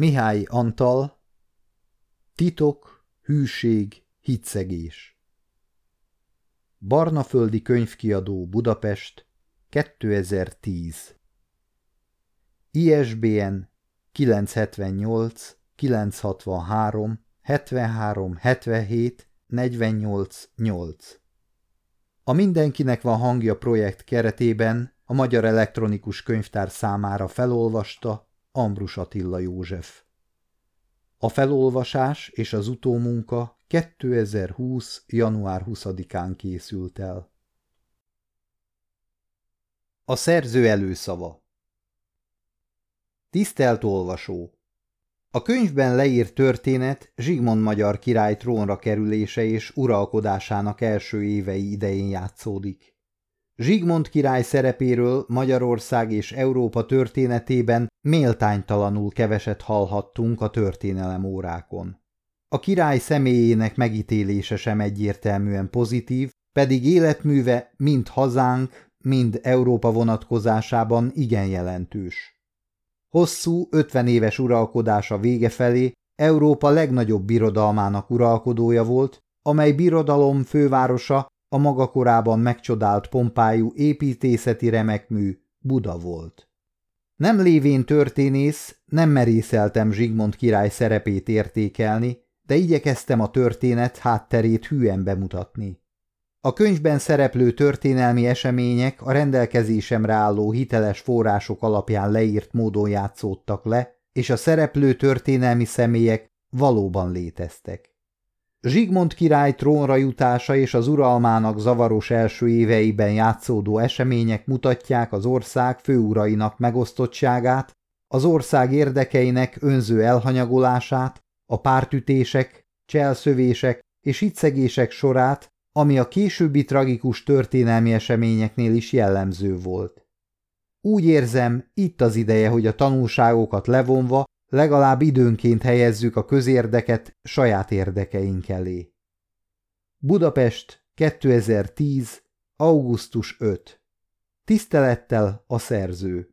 Mihály Antal Titok, hűség, hitszegés. Barnaföldi könyvkiadó Budapest 2010 ISBN 978 963 73 77 48 8 A Mindenkinek van hangja projekt keretében a Magyar Elektronikus Könyvtár számára felolvasta Ambrus Attila József. A felolvasás és az utómunka 2020. január 20-án készült el. A szerző előszava Tisztelt olvasó! A könyvben leírt történet Zsigmond magyar király trónra kerülése és uralkodásának első évei idején játszódik. Zsigmond király szerepéről Magyarország és Európa történetében méltánytalanul keveset hallhattunk a történelem órákon. A király személyének megítélése sem egyértelműen pozitív, pedig életműve mind hazánk, mind Európa vonatkozásában igen jelentős. Hosszú, ötven éves uralkodása vége felé Európa legnagyobb birodalmának uralkodója volt, amely birodalom fővárosa a maga korában megcsodált pompájú építészeti remekmű Buda volt. Nem lévén történész, nem merészeltem Zsigmond király szerepét értékelni, de igyekeztem a történet hátterét hűen bemutatni. A könyvben szereplő történelmi események a rendelkezésemre álló hiteles források alapján leírt módon játszódtak le, és a szereplő történelmi személyek valóban léteztek. Zsigmond király trónra jutása és az uralmának zavaros első éveiben játszódó események mutatják az ország főurainak megosztottságát, az ország érdekeinek önző elhanyagolását, a pártütések, cselszövések és hitszegések sorát, ami a későbbi tragikus történelmi eseményeknél is jellemző volt. Úgy érzem, itt az ideje, hogy a tanulságokat levonva legalább időnként helyezzük a közérdeket saját érdekeink elé. Budapest, 2010. augusztus 5. Tisztelettel a szerző